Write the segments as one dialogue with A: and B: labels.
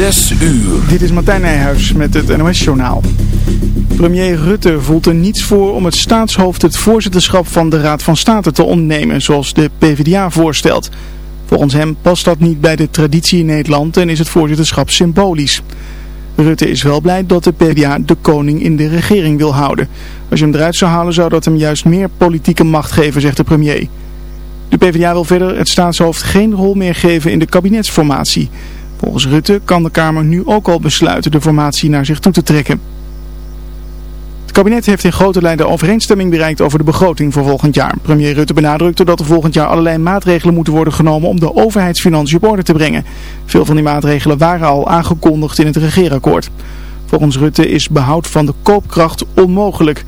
A: Uur.
B: Dit is Martijn Nijhuis met het NOS-journaal. Premier Rutte voelt er niets voor om het staatshoofd het voorzitterschap van de Raad van State te ontnemen, zoals de PvdA voorstelt. Volgens hem past dat niet bij de traditie in Nederland en is het voorzitterschap symbolisch. Rutte is wel blij dat de PvdA de koning in de regering wil houden. Als je hem eruit zou halen zou dat hem juist meer politieke macht geven, zegt de premier. De PvdA wil verder het staatshoofd geen rol meer geven in de kabinetsformatie. Volgens Rutte kan de Kamer nu ook al besluiten de formatie naar zich toe te trekken. Het kabinet heeft in grote lijnen overeenstemming bereikt over de begroting voor volgend jaar. Premier Rutte benadrukte dat er volgend jaar allerlei maatregelen moeten worden genomen om de overheidsfinanciën op orde te brengen. Veel van die maatregelen waren al aangekondigd in het regeerakkoord. Volgens Rutte is behoud van de koopkracht onmogelijk.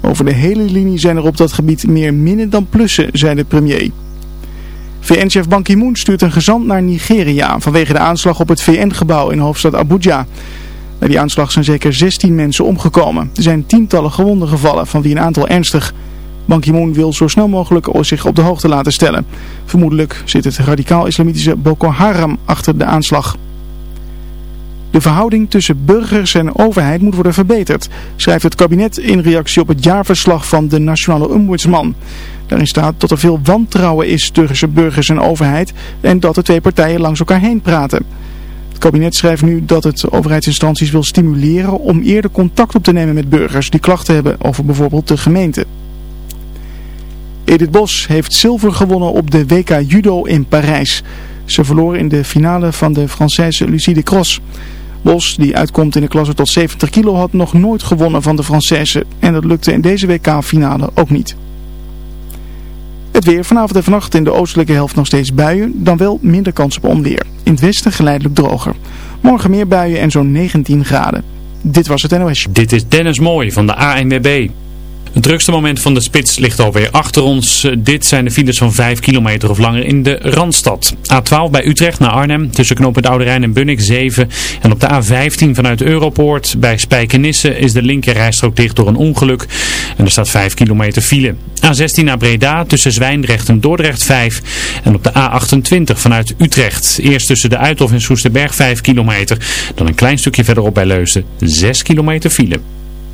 B: Over de hele linie zijn er op dat gebied meer minnen dan plussen, zei de premier. VN-chef Ban Ki-moon stuurt een gezant naar Nigeria vanwege de aanslag op het VN-gebouw in hoofdstad Abuja. Bij die aanslag zijn zeker 16 mensen omgekomen. Er zijn tientallen gewonden gevallen, van wie een aantal ernstig. Ban Ki-moon wil zo snel mogelijk zich op de hoogte laten stellen. Vermoedelijk zit het radicaal-islamitische Boko Haram achter de aanslag. De verhouding tussen burgers en overheid moet worden verbeterd, schrijft het kabinet in reactie op het jaarverslag van de Nationale Ombudsman. Daarin staat dat er veel wantrouwen is tussen burgers en overheid en dat de twee partijen langs elkaar heen praten. Het kabinet schrijft nu dat het overheidsinstanties wil stimuleren om eerder contact op te nemen met burgers die klachten hebben over bijvoorbeeld de gemeente. Edith Bos heeft zilver gewonnen op de WK Judo in Parijs. Ze verloor in de finale van de Française Lucie de Cross. Bos, die uitkomt in de klasse tot 70 kilo, had nog nooit gewonnen van de Française. En dat lukte in deze WK-finale ook niet. Het weer vanavond en vannacht in de oostelijke helft nog steeds buien, dan wel minder kans op onweer. In het westen geleidelijk droger. Morgen meer buien en zo'n 19 graden. Dit was het NOS.
C: Dit is Dennis Mooi van de ANWB. Het drukste moment van de spits ligt alweer achter ons. Dit zijn de files van 5 kilometer of langer in de Randstad. A12 bij Utrecht naar Arnhem, tussen knooppunt Oude Rijn en Bunnik 7. En op de A15 vanuit Europoort bij Spijkenisse is de linkerrijstrook dicht door een ongeluk. En er staat 5 kilometer file. A16 naar Breda, tussen Zwijndrecht en Dordrecht 5. En op de A28 vanuit Utrecht. Eerst tussen de Uithof en Soesterberg 5 kilometer. Dan een klein stukje verderop bij Leusden 6 kilometer file.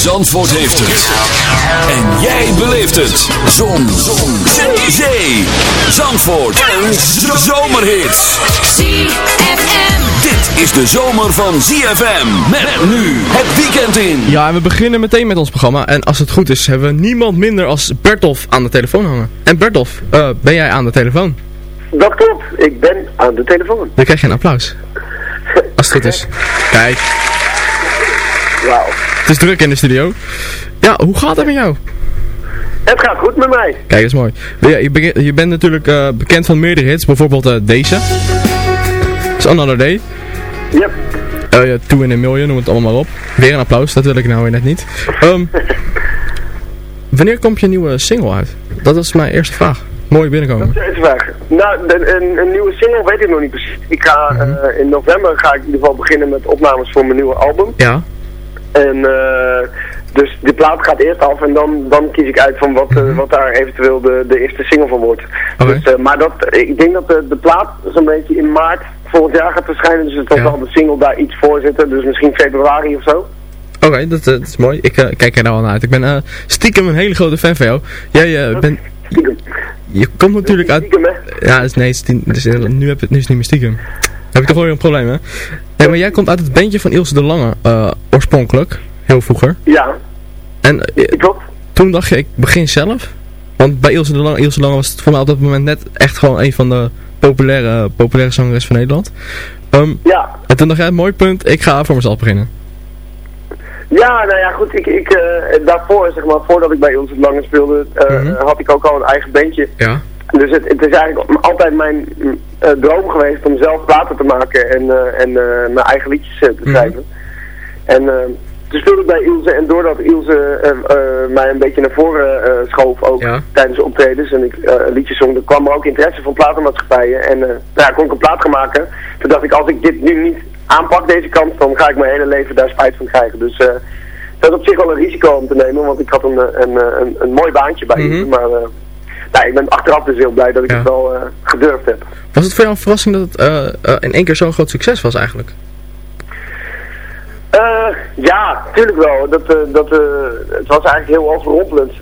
A: Zandvoort heeft het. En jij beleeft het. Zon. Zon. Zee. Zee. Zandvoort. Een zomerhit.
D: ZFM.
A: Dit is de zomer van ZFM. Met nu het weekend in.
E: Ja, en we beginnen meteen met ons programma. En als het goed is, hebben we niemand minder als Bertolf aan de telefoon hangen. En Bertolf, eh, ben jij aan de telefoon?
F: Dat klopt, ik ben aan de telefoon.
E: Dan krijg je een applaus. Als het goed is. Kijk,
F: Wauw.
E: Het is druk in de studio. Ja, hoe gaat het met jou?
F: Het gaat goed met mij.
E: Kijk, dat is mooi. Je, je bent natuurlijk eh, bekend van meerdere hits, bijvoorbeeld eh, deze. It's Another Day.
F: Yep.
E: Ja, Two in a Million, noem het allemaal maar op. Weer een applaus, dat wil ik nou weer net niet. Ehm, wanneer komt je nieuwe single uit? Dat is mijn eerste vraag. Mooi binnenkomen.
F: Dat is de vraag. Nou, de- een, een nieuwe single weet ik nog niet precies. Ik ga, eh, in november ga ik in ieder geval beginnen met opnames voor mijn nieuwe album.
E: Ja,
F: En eh, dus die plaat gaat eerst af en dan, dan kies ik uit van wat, eh, wat daar eventueel de, de eerste single van wordt. Dus, eh, maar dat, ik denk dat de, de plaat zo'n beetje in maart volgend jaar gaat verschijnen. Dus het
E: Ja.
F: zal de single daar iets voor zitten. Dus misschien februari of zo.
E: Oké, dat, dat is mooi. Ik kijk er nou al naar uit. Ik ben eh, stiekem een hele grote fan van jou. Jij bent...
F: Stiekem.
E: Je komt natuurlijk uit...
F: Stiekem, hè?
E: Ja, nee, dus, eh, nu, heb, het- nu is het niet meer stiekem. Heb ik toch wel weer een probleem, hè? Nee, maar jij komt uit het bandje van Ilse de Lange, eh, oorspronkelijk. Heel vroeger.
F: Ja,
E: En eh,
F: klopt.
E: toen dacht je, ik begin zelf. Want bij Ilse de Lange, Ilse de Lange was het voor mij op dat moment net echt gewoon een van de populaire, populaire zangeres van Nederland. Ehm,
F: Ja.
E: en toen dacht jij, mooi punt, ik ga voor mezelf beginnen.
F: Ja, nou ja, goed. Ik, ik, eh, daarvoor, zeg maar, voordat ik bij ons het lange speelde,
E: Mhm.
F: had ik ook al een eigen bandje.
E: Ja.
F: Dus het, het is eigenlijk altijd mijn eh, droom geweest om zelf platen te maken en, eh, en eh, mijn eigen liedjes te
E: Mhm.
F: schrijven. En toen speelde ik bij Ilse en doordat Ilse mij een beetje naar voren schoof ook
E: Ja.
F: tijdens de optredens en ik liedjes zong, er kwam er ook interesse van platenmaatschappijen en nou ja, kon ik een plaat gaan maken. Toen dacht ik, als ik dit nu niet aanpak, deze kant, dan ga ik mijn hele leven daar spijt van krijgen. Dus eh, dat is op zich wel een risico om te nemen, want ik had een, een, een, een, mooi baantje bij
E: Mhm.
F: Ilse, maar... nou, ik ben achteraf dus heel blij dat ik
E: Ja.
F: het wel eh, gedurfd heb.
E: Was het voor jou een verrassing dat het eh, eh, in één keer zo'n groot succes was eigenlijk?
F: Ja, tuurlijk wel. Dat, dat, het was eigenlijk heel overrompelend.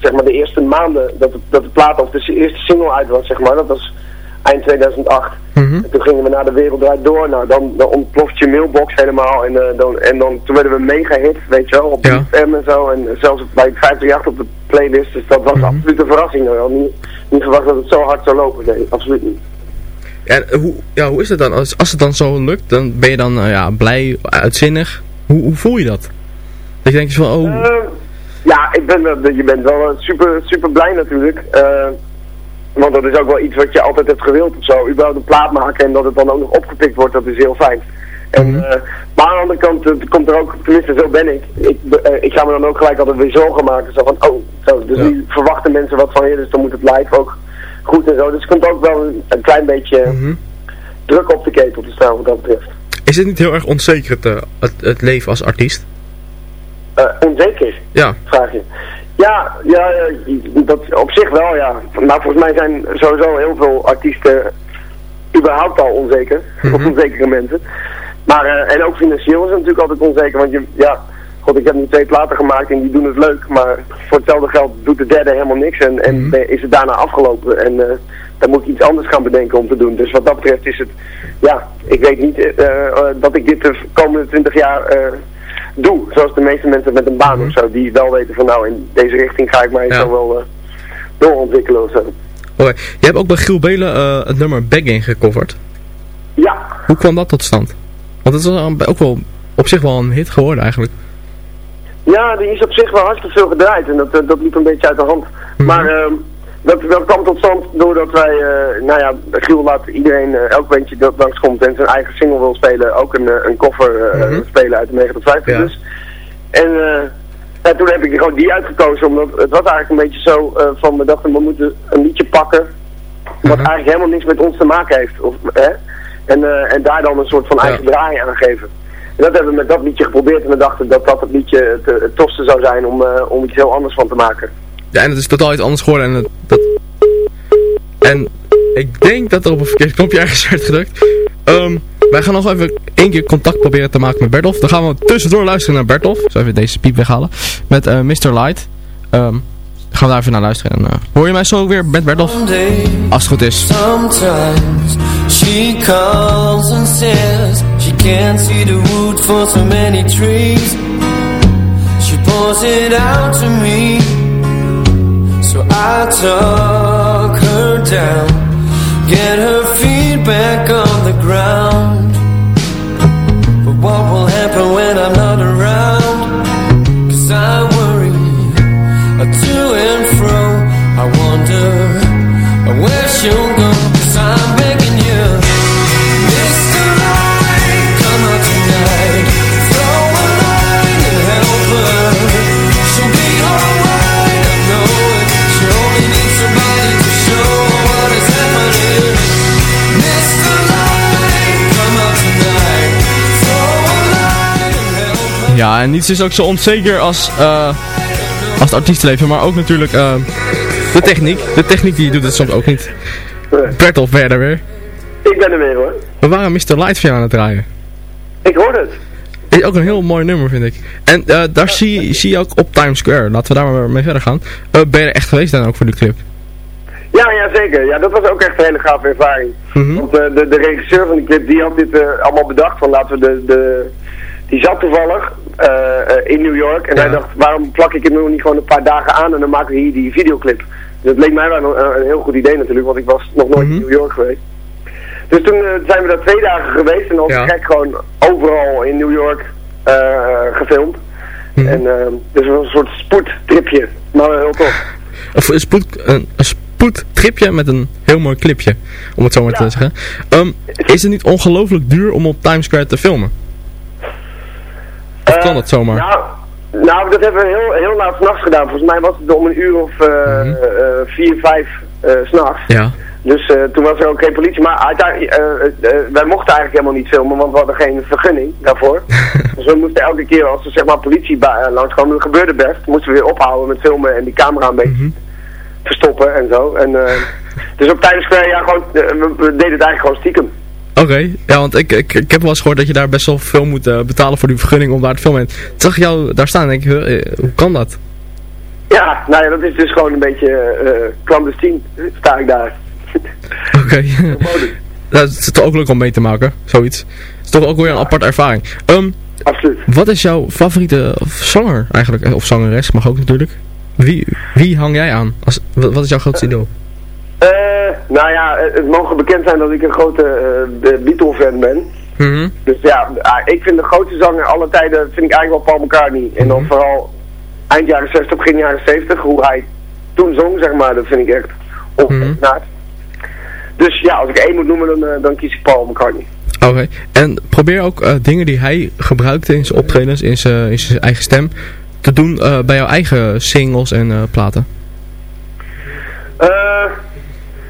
F: Zeg maar de eerste maanden dat, het- dat de plaat of de eerste single uit was, zeg maar. Dat was eind 2008.
E: Mhm.
F: En toen gingen we naar de wereld draait door. Nou, dan, dan ontploft je mailbox helemaal. En, eh, dan, en dan, toen werden we mega hit, weet je wel, op
E: Ja.
F: FM en zo. En zelfs bij 538 op de playlist. Dus dat was
E: Mhm.
F: absoluut een verrassing. Ik had niet, niet verwacht dat het zo hard zou lopen. Nee, absoluut niet.
E: En hoe, ja, hoe is het dan? Als, als het dan zo lukt, dan ben je dan eh, ja, blij, uitzinnig. Hoe, hoe voel je dat? Dat je denkt van, oh,
F: Eh, ja, ik ben, je bent wel super, super blij natuurlijk. Eh, want dat is ook wel iets wat je altijd hebt gewild of zo. Überhaupt een plaat maken en dat het dan ook nog opgepikt wordt, dat is heel fijn. En,
E: Mhm.
F: eh, maar aan de andere kant komt er ook, tenminste zo ben ik. Ik, eh, ik ga me dan ook gelijk altijd weer zorgen maken. Zo van, oh, zo, dus
E: Ja.
F: nu verwachten mensen wat van je, dus dan moet het live ook goed en zo. Dus er komt ook wel een, een klein beetje
E: mhm.
F: druk op de ketel te staan wat dat betreft.
E: is het niet heel erg onzeker het, eh, het, het leven als artiest?
F: Onzeker.
E: Ja,
F: vraag je. Ja, ja, dat op zich wel, ja. Maar volgens mij zijn sowieso heel veel artiesten überhaupt al onzeker.
E: Mhm.
F: Of onzekere mensen. Maar, eh, en ook financieel is het natuurlijk altijd onzeker. Want je, ja, god, ik heb nu twee platen gemaakt en die doen het leuk. Maar voor hetzelfde geld doet de derde helemaal niks. En, en
E: Mhm.
F: is het daarna afgelopen. En eh, dan moet ik iets anders gaan bedenken om te doen. Dus wat dat betreft is het, ja, ik weet niet eh, eh, dat ik dit de komende twintig jaar... doe. Zoals de meeste mensen met een baan
E: Mhm.
F: of zo, die wel weten van nou in deze richting ga ik mij
E: Ja.
F: zo wel eh, doorontwikkelen of zo.
E: oké. Je hebt ook bij Giel Belen eh, het nummer Begging gecoverd.
F: Ja,
E: Hoe kwam dat tot stand? Want het is wel- ook wel op zich wel een hit geworden eigenlijk.
F: ja, die is op zich wel hartstikke veel gedraaid en dat, eh, dat liep een beetje uit de hand.
E: Mhm.
F: Maar ehm, dat, dat kwam tot stand doordat wij, eh, nou ja, Giel laat iedereen, eh, elk bandje dat langskomt en zijn eigen single wil spelen, ook een, eh, een koffer
E: Mhm.
F: spelen uit de 950
E: Ja.
F: dus. En ja, toen heb ik gewoon die uitgekozen, omdat het was eigenlijk een beetje zo van, we dachten we moeten een liedje pakken wat
E: Mhm.
F: eigenlijk helemaal niks met ons te maken heeft. Of, hè? En, eh, en daar dan een soort van
E: Ja.
F: eigen draai aan geven. En dat hebben we met dat liedje geprobeerd en we dachten dat dat het liedje het, het tofste zou zijn om, om iets heel anders van te maken.
E: Ja, en het is totaal iets anders geworden. En, het, dat... en ik denk dat er op een verkeerd knopje ergens werd gedrukt. Ehm, wij gaan nog even één keer contact proberen te maken met Bertolf. Dan gaan we tussendoor luisteren naar Bertolf. Zo even deze piep weghalen. Met eh, Mr. Light. Ehm, gaan we daar even naar luisteren. En, eh, hoor je mij zo weer met Bertolf? Als het goed is.
G: Sometimes she calls and says she can't see the wood for so many trees. She pours it out to me, so I talk her down, get her feet back on the ground.
E: En niets is ook zo onzeker als, eh, als het artiestenleven, maar ook natuurlijk eh, de techniek. De techniek die doet het soms ook niet. Bertolf verder weer.
F: Ik ben er weer hoor.
E: We waren Mr. Light voor jou aan het draaien.
F: Ik hoorde het.
E: Is ook een heel mooi nummer vind ik. En eh, daar zie, zie je ook op Times Square. Laten we daar maar mee verder gaan. Ben je er echt geweest dan ook voor die clip?
F: Ja, ja, zeker. Ja, dat was ook echt een hele gave ervaring.
E: Mhm.
F: Want de, de regisseur van die clip, die had dit allemaal bedacht. Van laten we de, de... Die zat toevallig in New York. En
E: Ja.
F: hij dacht, waarom plak ik het nu niet gewoon een paar dagen aan en dan maken we hier die videoclip. Dus dat leek mij wel een, een heel goed idee natuurlijk, want ik was nog nooit
E: Mhm.
F: in New York geweest. Dus toen eh, zijn we daar twee dagen geweest en dan
E: Ja.
F: gek gewoon overal in New York eh, gefilmd.
E: Mhm.
F: En eh, dus het was een soort spoedtripje, maar wel heel tof.
E: Of een, spoed, een, een spoedtripje met een heel mooi clipje. Om het zo maar te zeggen. Ehm, is het niet ongelooflijk duur om op Times Square te filmen? Of kan
F: Eh,
E: dat zomaar?
F: Nou, nou, dat hebben we heel, heel laat s'nachts gedaan. Volgens mij was het om een uur of
E: Mhm.
F: eh, vier, vijf s'nachts.
E: Ja.
F: Dus toen was er ook geen politie. Maar uiteindelijk, eh, eh, wij mochten eigenlijk helemaal niet filmen, want we hadden geen vergunning daarvoor. dus we moesten elke keer als er zeg maar politie langs kwam, dat gebeurde best, moesten we weer ophouden met filmen en die camera een beetje
E: Mhm.
F: verstoppen en zo. En, dus op Times Square, ja, gewoon, we, we deden het eigenlijk gewoon stiekem.
E: Oké, ja, want ik, ik, ik heb wel eens gehoord dat je daar best wel veel moet eh, betalen voor die vergunning om daar te filmen. En toen zag ik jou daar staan en denk ik, eh, hoe kan dat?
F: Ja, nou ja, dat is dus gewoon een beetje eh clandestien, sta ik daar.
E: Oké. dat is toch ook leuk om mee te maken, zoiets. Het is toch ook weer een aparte ervaring. Ehm,
F: Absoluut.
E: wat is jouw favoriete zanger eigenlijk? Of zangeres, mag ook natuurlijk. Wie, wie hang jij aan? Als, wat wat is jouw grootste idool?
F: Eh, nou ja, het het mogen bekend zijn dat ik een grote eh Beatle-fan ben.
E: Mhm.
F: Dus ja, ah, ik vind de grootste zanger aller tijden vind ik eigenlijk wel Paul McCartney. En dan vooral eind jaren 60, begin jaren 70, hoe hij toen zong, zeg maar, dat vind ik echt ongeëvenaard. Dus ja, als ik één moet noemen, dan, eh, dan kies ik Paul McCartney.
E: Oké. En probeer ook eh, dingen die hij gebruikte in zijn optredens, in zijn, in zijn eigen stem, te doen eh, bij jouw eigen singles en eh, platen.
F: Eh,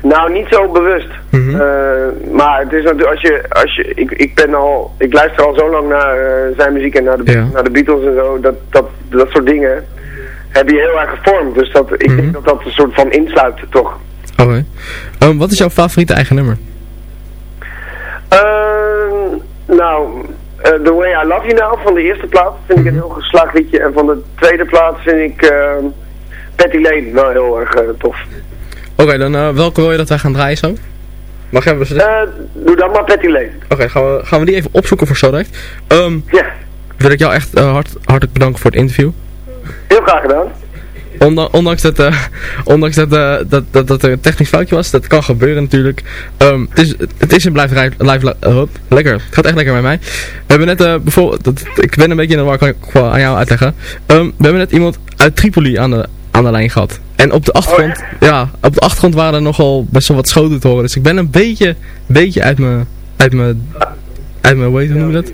F: nou, niet zo bewust.
E: Mhm.
F: Eh, maar het is natuurlijk, als je, als je, ik, ik ben al, ik luister al zo lang naar eh, zijn muziek en naar de,
E: Ja.
F: naar de Beatles en zo, dat, dat, dat soort dingen heb je heel erg gevormd. Dus dat, ik
E: Mhm.
F: denk dat dat een soort van insluit, toch.
E: Oké. Ehm, wat is jouw favoriete eigen nummer?
F: Ehm, nou, eh, The Way I Love You Now van de eerste plaat vind ik een heel geslaagd liedje. En van de tweede plaat vind ik ehm Patty Lane wel heel erg tof.
E: Oké, dan eh, welke wil je dat wij gaan draaien zo? Mag jij even zeggen?
F: Eh, doe dan maar Patty Lane.
E: Oké, gaan, we, gaan we die even opzoeken voor zo direct. Ehm,
F: Ja,
E: wil ik jou echt eh, hart, hartelijk bedanken voor het interview.
F: heel graag gedaan.
E: Onda- ondanks dat, eh, ondanks dat, eh, dat, dat, dat er een technisch foutje was, dat kan gebeuren natuurlijk. Ehm, het, is, het is en blijft live, hop, lekker. Het gaat echt lekker met mij. We hebben net bijvoorbeeld, dat, ik ben een beetje in de war, kan ik aan jou uitleggen. Ehm, we hebben net iemand uit Tripoli aan de, aan de lijn gehad. En op de achtergrond, ja, op de achtergrond waren er nogal best wel wat schoten te horen. Dus ik ben een beetje, beetje uit mijn, uit mijn, uit mijn, hoe noem je dat?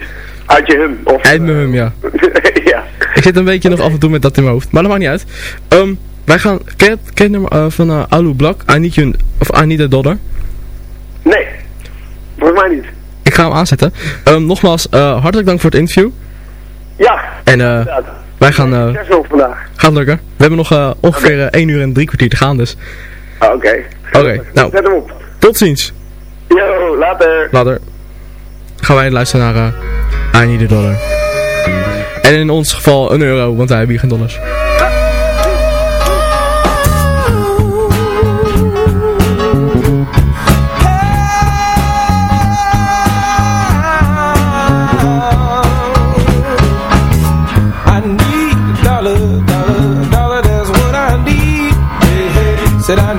F: Uit je hum. Of,
E: Uit mijn hum, ja.
F: ja.
E: Ik zit een beetje nog af en toe met dat in mijn hoofd. Maar dat maakt niet uit. Ehm, wij gaan... Ken je het, ken je het nummer eh, van uh, Alu Black? I need, you, of I need a dollar?
F: Nee, volgens mij niet.
E: Ik ga hem aanzetten. Ehm, nogmaals, eh, hartelijk dank voor het interview.
F: Ja,
E: En eh,
F: inderdaad.
E: Wij gaan... eh
F: nog vandaag.
E: gaat lukken. We hebben nog eh, ongeveer eh, 1 uur en drie kwartier te gaan. Dus
F: Ah, Oké.
E: Oké, nou.
F: Zet hem op.
E: tot ziens.
F: Yo, later.
E: Later. Gaan wij luisteren naar eh, I need a dollar. En in ons geval een euro, want wij hebben hier geen dollars.
H: Said I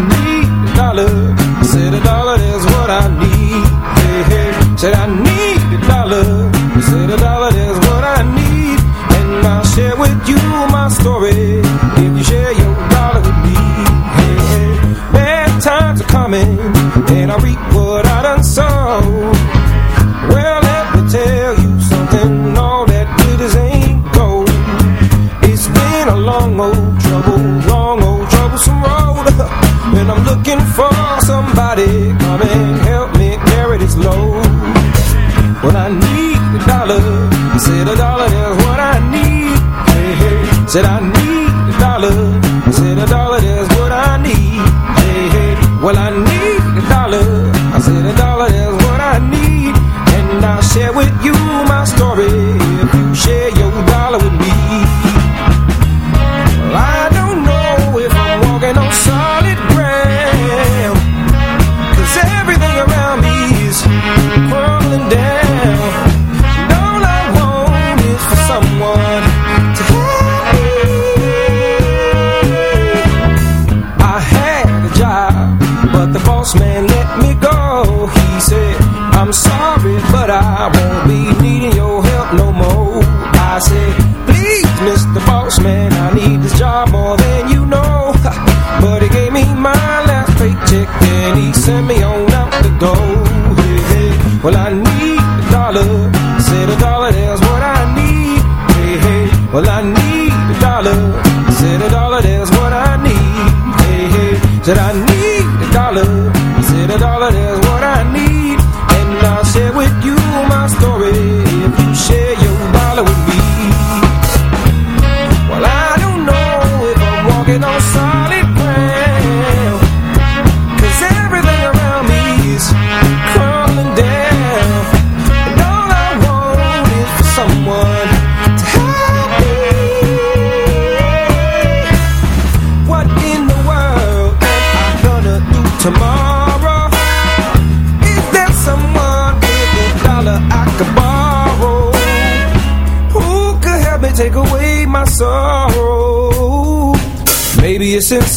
H: Said I need a dollar. I said a dollar,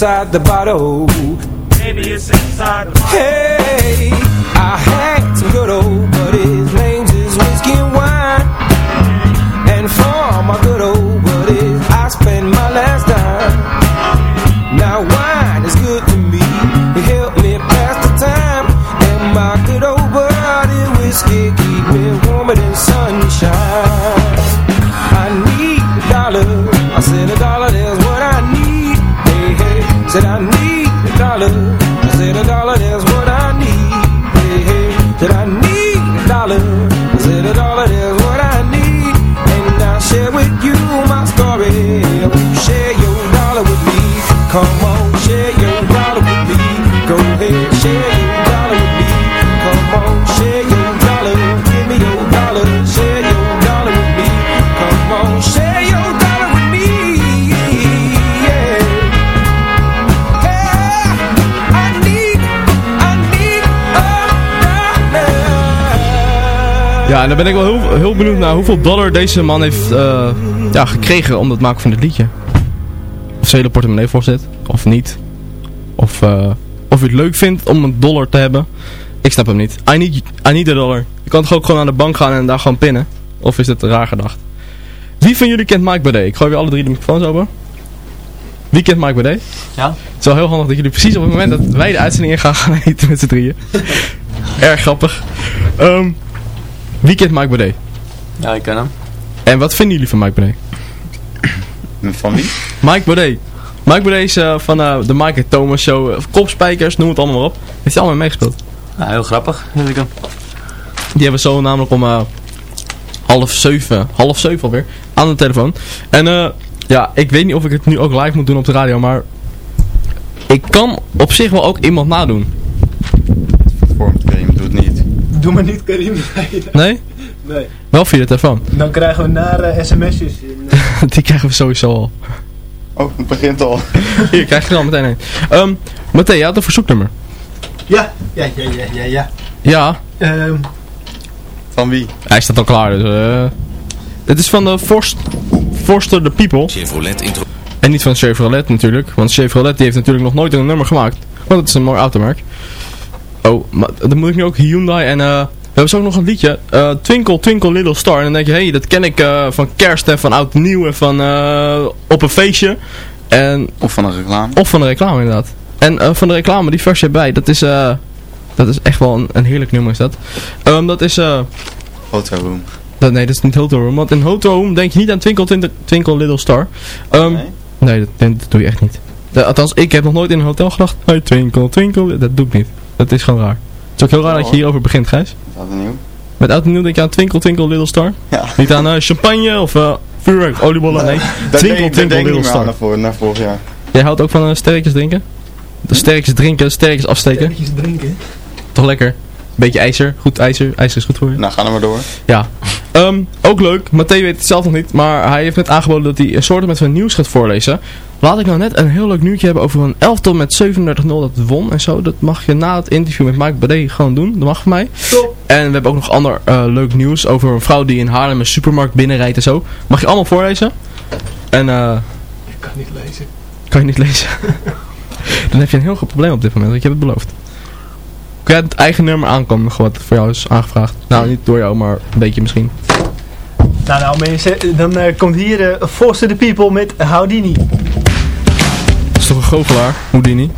H: inside the bottle.
E: Ja, en dan ben ik wel heel, heel benieuwd naar hoeveel dollar deze man heeft eh, ja, gekregen om het maken van dit liedje. Of zijn hele portemonnee vol zit, of niet. Of, eh, of je het leuk vindt om een dollar te hebben. Ik snap hem niet. I need, I need a dollar. Je kan toch ook gewoon naar de bank gaan en daar gewoon pinnen? Of is het raar gedacht? Wie van jullie kent Mike Baudet? Ik gooi weer alle drie de microfoons open. Wie kent Mike Baudet?
I: Ja.
E: Het is wel heel handig dat jullie precies op het moment dat wij de uitzending in gaan gaan eten met z'n drieën. Erg grappig. Ehm, wie kent Mike Baudet?
I: Ja, ik ken hem.
E: En wat vinden jullie van Mike Baudet?
I: Van wie?
E: Mike Baudet. Mike Baudet is eh, van eh, de Mike en Thomas Show. eh, kopspijkers, noem het allemaal maar op. Heeft hij allemaal meegespeeld.
I: Ja, heel grappig, vind ik hem.
E: Die hebben zo namelijk om eh, half zeven, half zeven alweer, aan de telefoon. En eh, ja, ik weet niet of ik het nu ook live moet doen op de radio, maar ik kan op zich wel ook iemand nadoen.
J: Doe
K: maar niet Karim. Nee.
E: Nee? Wel via de telefoon.
K: Dan krijgen we nare sms'jes. in,
E: Die krijgen we sowieso al.
J: Oh, het begint al.
E: Hier krijg je er al meteen een. Um, Matthé, je had een verzoeknummer.
K: Ja, ja, ja, ja, ja, ja.
E: Ja.
K: Ehm,
J: Van wie?
E: Hij staat al klaar, dus eh... Dit is van de Forst, Forster the People.
A: Chevrolet intro.
E: En niet van Chevrolet natuurlijk, want Chevrolet die heeft natuurlijk nog nooit een nummer gemaakt. Want het is een mooi automerk. Oh, maar dan moet ik nu ook Hyundai en eh... we hebben zo ook nog een liedje, eh, Twinkle Twinkle Little Star. En dan denk je, hé, hey, dat ken ik eh, van kerst en van oud nieuw en van eh, op een feestje. En,
J: of van een reclame.
E: Of van de reclame inderdaad. En eh, van de reclame, die versje erbij, dat is, eh, dat is echt wel een, een heerlijk nummer is dat. Ehm, dat is... eh
J: Hotel Room.
E: dat, nee, dat is niet Hotel Room. Want in Hotel Room denk je niet aan Twinkle Twinkle, Twinkle Little Star. Ehm,
J: Nee?
E: nee, dat, doe je echt niet. De- althans, ik heb nog nooit in een hotel gedacht. Hey, twinkle, twinkle. Dat doe ik niet. Dat is gewoon raar. Het is ook heel raar dat je hierover begint, Gijs.
J: Wat een nieuw.
E: Met oud en nieuw denk je aan Twinkle, Twinkle, Little Star.
J: Ja.
E: Niet aan eh, champagne of... eh,
L: vuurwerk, oliebollen, nee.
J: Denk ik
L: little
J: niet
L: star.
J: naar, voor, naar vorig jaar.
L: Jij houdt ook van eh, sterretjes drinken? De sterretjes drinken, sterretjes afsteken.
K: Sterretjes drinken.
L: Toch lekker. Beetje ijzer, goed ijzer, ijzer is goed voor je.
J: Nou, ga er maar door.
L: Ja. Ehm, ook leuk, Matthé weet het zelf nog niet, maar hij heeft net aangeboden dat hij een soort met zijn nieuws gaat voorlezen. Laat ik nou net een heel leuk nieuwtje hebben over een elftal met 37-0 dat won en zo. Dat mag je na het interview met Mike Bade gewoon doen, dat mag van mij. En we hebben ook nog ander eh, leuk nieuws over een vrouw die in Haarlem een supermarkt binnenrijdt en zo. Mag je allemaal voorlezen. En eh,
K: Ik kan niet lezen.
L: kan je niet lezen. Dan heb je een heel groot probleem op dit moment, want je hebt het beloofd. Kun jij het eigen nummer aankondigen wat voor jou is aangevraagd? Nou, niet door jou, maar een beetje misschien.
K: Nou, nou mensen, dan eh, komt hier eh Foster the People met Houdini.
L: Dat is toch een goochelaar, Houdini?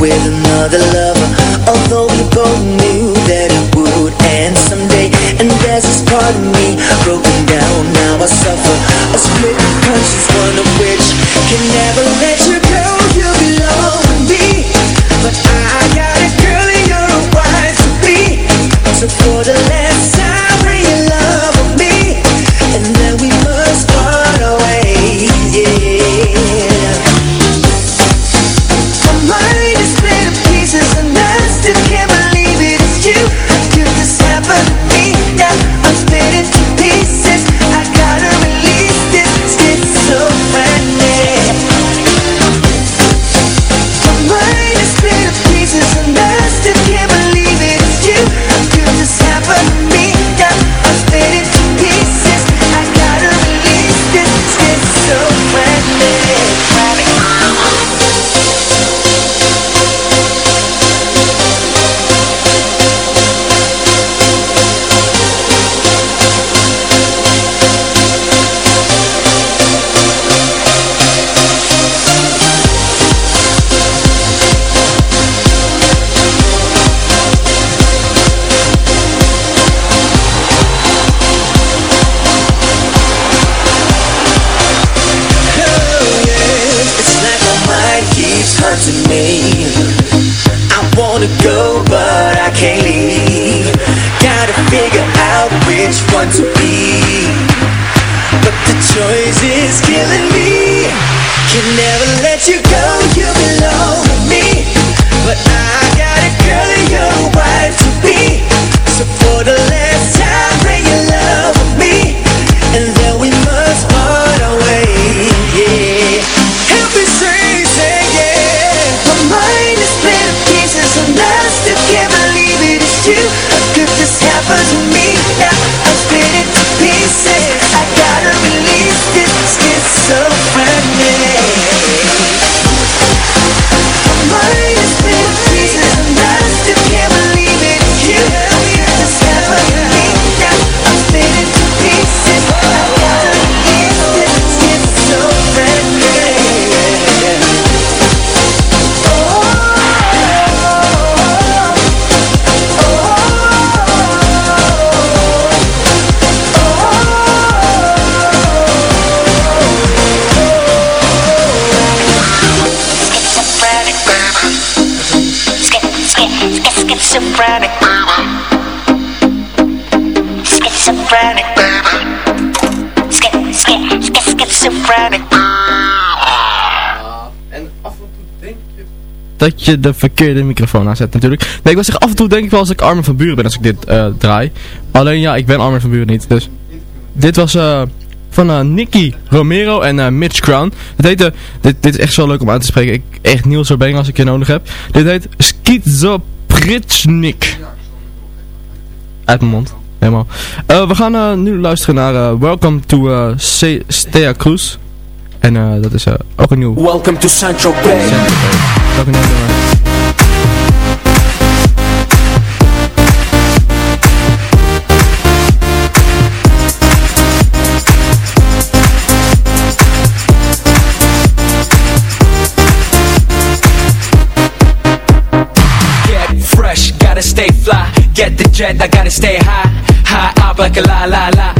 M: With another lover. Although we both knew that it would end someday And there's this part of me broken down Now I suffer. A split conscience One of which can never let you go. You belong to me But I got a girl you're a to So
E: dat je de verkeerde microfoon aanzet natuurlijk. Nee, ik wil zeggen, af en toe denk ik wel als ik Armin van Buren ben als ik dit eh, draai. Alleen ja, ik ben Armin van Buren niet, dus... Dit was eh, van eh, Nicky Romero en Mitch Crown. Het heette, dit, dit is echt zo leuk om uit te spreken. Ik echt nieuw zo bang als ik je nodig heb. Dit heet Schizopritschnik. Uit mijn mond, helemaal. We gaan nu luisteren naar Welcome to Stea Cruz. En dat is ook een nieuw...
G: Welcome to Central Bay.
N: Fresh, gotta stay fly. Get the jet, I gotta stay high. High up like a la la la.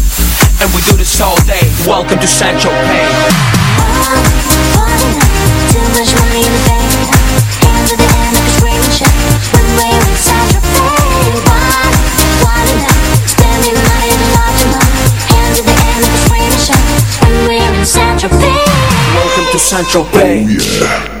N: And we do this all day. Welcome to Sancho Pay.
D: Too much money in the bank. Hands to the hand like a screaming check. When we're inside your bed, why, why not? Spending money in large amount. Hands to the hand like a screaming check. When we're inside your bed.
N: Welcome to Central Bay.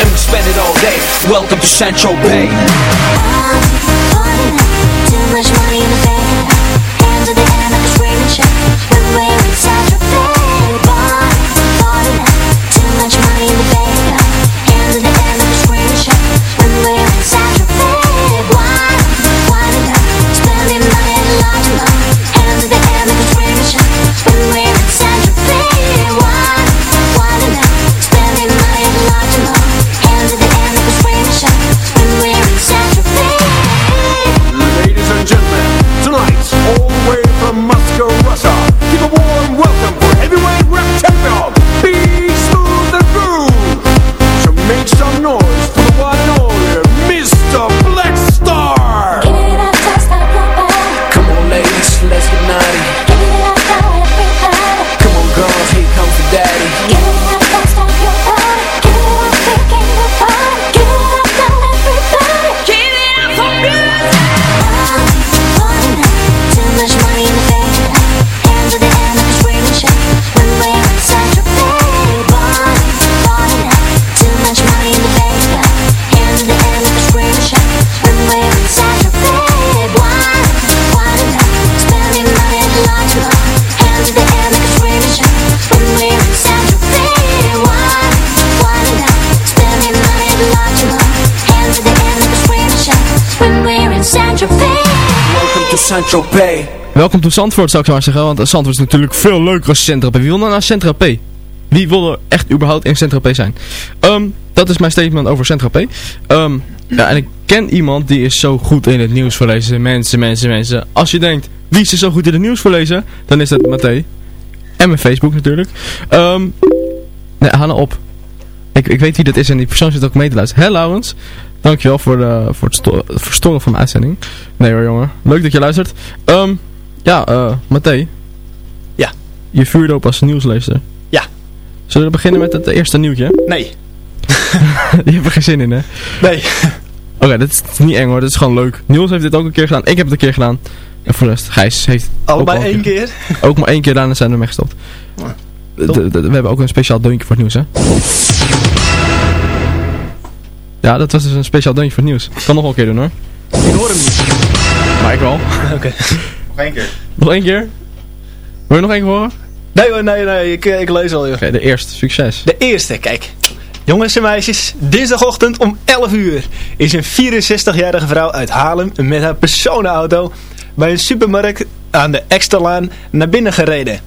N: and we spend it all day. Welcome to Central Bay.
D: Too much money in the bank. Hands to the hand like a screaming check. We're inside your
E: Welkom to Zandvoort zou ik maar zeggen, want Zandvoort is natuurlijk veel leuker als Saint-Tropez. Wie wil nou naar Saint-Tropez? Wie wil er echt überhaupt in Saint-Tropez zijn? Ehm, dat is mijn statement over Saint-Tropez. Ehm, ja, en ik ken iemand die is zo goed in het nieuws voorlezen. Mensen, mensen, mensen. Als je denkt, wie is er zo goed in het nieuws voorlezen? Dan is dat Matthé. En mijn Facebook natuurlijk. Ehm, nee, haal nou op. Ik, ik weet wie dat is en die persoon zit ook mee te luisteren. Hé dankjewel voor, de, voor het sto- verstoren van mijn uitzending. Nee hoor jongen, leuk dat je luistert. Ehm, ja, eh Matthé.
K: Ja.
E: Je vuurde op als nieuwslezer.
K: Ja.
E: Zullen we beginnen met het eerste nieuwtje?
K: Nee.
E: Je hebt er geen zin in hè?
K: Nee.
E: Oké, dit is niet eng hoor, dit is gewoon leuk. Niels heeft dit ook een keer gedaan, ik heb het een keer gedaan. En voor de rest, Gijs heeft
K: Allebei één keer?
E: Ook maar één keer gedaan en zijn we ermee gestopt. We hebben ook een speciaal deuntje voor het nieuws hè? Ja, dat was dus een speciaal deuntje voor het nieuws. Ik kan nog wel een keer doen hoor.
K: Ik hoor hem niet.
E: Maar ik wel.
K: Oké.
J: Nog één keer.
E: Nog één keer? Wil je nog één keer horen?
K: Nee hoor, nee, nee, ik, eh, ik lees al. Joh.
E: Oké, de eerste. Succes.
K: De eerste, kijk. Jongens en meisjes, dinsdagochtend om 11 uur is een 64-jarige vrouw uit Haarlem met haar personenauto bij een supermarkt aan de Eksterlaan naar binnen gereden.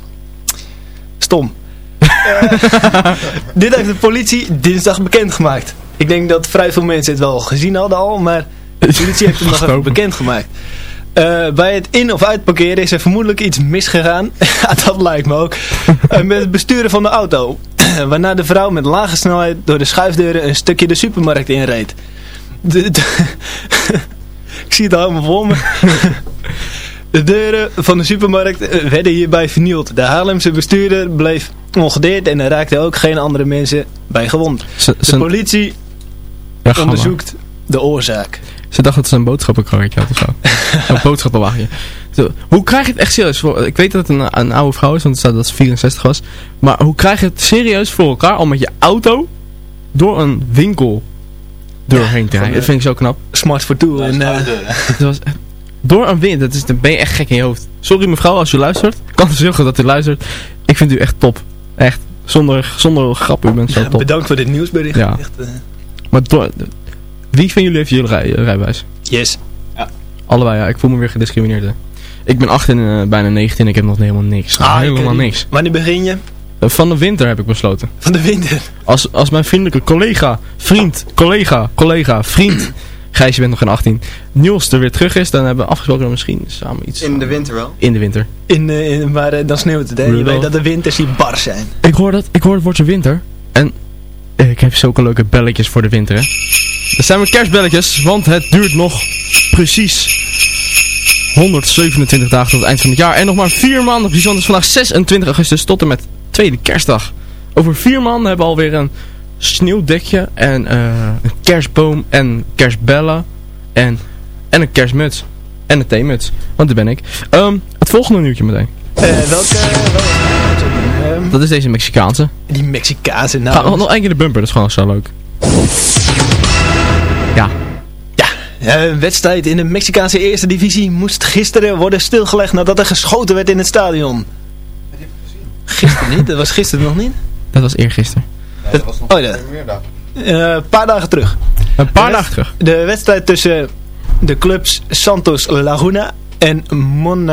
K: Stom. Eh, dit heeft de politie dinsdag bekendgemaakt. Ik denk dat vrij veel mensen het wel gezien hadden al, maar de politie heeft het nog even bekendgemaakt. Eh, bij het in- of uitparkeren is er vermoedelijk iets misgegaan. dat lijkt me ook. Eh, met het besturen van de auto. Waarna de vrouw met lage snelheid door de schuifdeuren een stukje de supermarkt inreed. De- de- Ik zie het al helemaal voor me. De deuren van de supermarkt eh, werden hierbij vernield. De Haarlemse bestuurder bleef ongedeerd en er raakten ook geen andere mensen bij gewond. De politie
E: Ja,
K: onderzoekt de oorzaak.
E: Ze dacht dat ze een boodschappenkarretje had of zo. een boodschappenwagentje. Zo, Hoe krijg je het echt serieus voor? Ik weet dat het een, een oude vrouw is, want het staat dat ze 64 was. Maar hoe krijg je het serieus voor elkaar om met je auto door een winkel doorheen te rijden? Dat vind ik zo knap.
K: Smart for two. En, eh,
E: Dat was door een winkel, dat is, dan ben je echt gek in je hoofd. Sorry mevrouw als u luistert. Ik kan dus heel goed dat u luistert. Ik vind u echt top. Echt. Zonder, zonder grap, u bent zo top.
K: bedankt voor dit nieuwsbericht.
E: Ja.
K: Echt, eh,
E: Maar wie van jullie heeft jullie rij, rijbewijs?
K: yes.
E: Allebei, ja. Ik voel me weer gediscrimineerd. Hè. Ik ben 18 en eh, bijna 19 en ik heb nog helemaal niks.
K: Ah,
E: helemaal niks.
K: Wanneer begin je?
E: Eh, Van de winter heb ik besloten.
K: Van de winter?
E: Als, als mijn vriendelijke collega, vriend, collega, collega, vriend... Gijs, je bent nog geen 18. Niels er weer terug is, dan hebben we afgesproken dat misschien samen iets...
J: In de winter wel.
E: In de winter.
K: In, eh, in, maar dan sneeuwt het, hè? Je weet dat de winters hier bar zijn.
E: Ik hoor, dat, ik hoor het woordje winter. En ik heb zulke leuke belletjes voor de winter, hè. Dat zijn mijn kerstbelletjes, want het duurt nog precies 127 dagen tot het eind van het jaar. En nog maar vier maanden, precies, want het is vandaag 26 augustus tot en met tweede kerstdag. Over vier maanden hebben we alweer een sneeuwdekje en eh, een kerstboom en kerstbellen en, en een kerstmuts. En een theemuts, want daar ben ik. Ehm, het volgende nieuwtje meteen.
K: Eh, welke... welke ehm,
E: Dat is deze Mexicaanse.
K: die Mexicaanse
E: Ga,
K: naam.
E: nog, nog één keer de bumper, dat is gewoon zo leuk. Ja.
K: Ja, een wedstrijd in de Mexicaanse eerste divisie moest gisteren worden stilgelegd nadat er geschoten werd in het stadion. Gisteren niet? Dat was gisteren nog niet?
E: Dat was eergisteren.
J: dat was nog
K: Oh ja.
J: meer.
K: Eh, Een paar dagen terug.
E: Een paar dagen terug.
K: De wedstrijd tussen de clubs Santos Laguna en Mon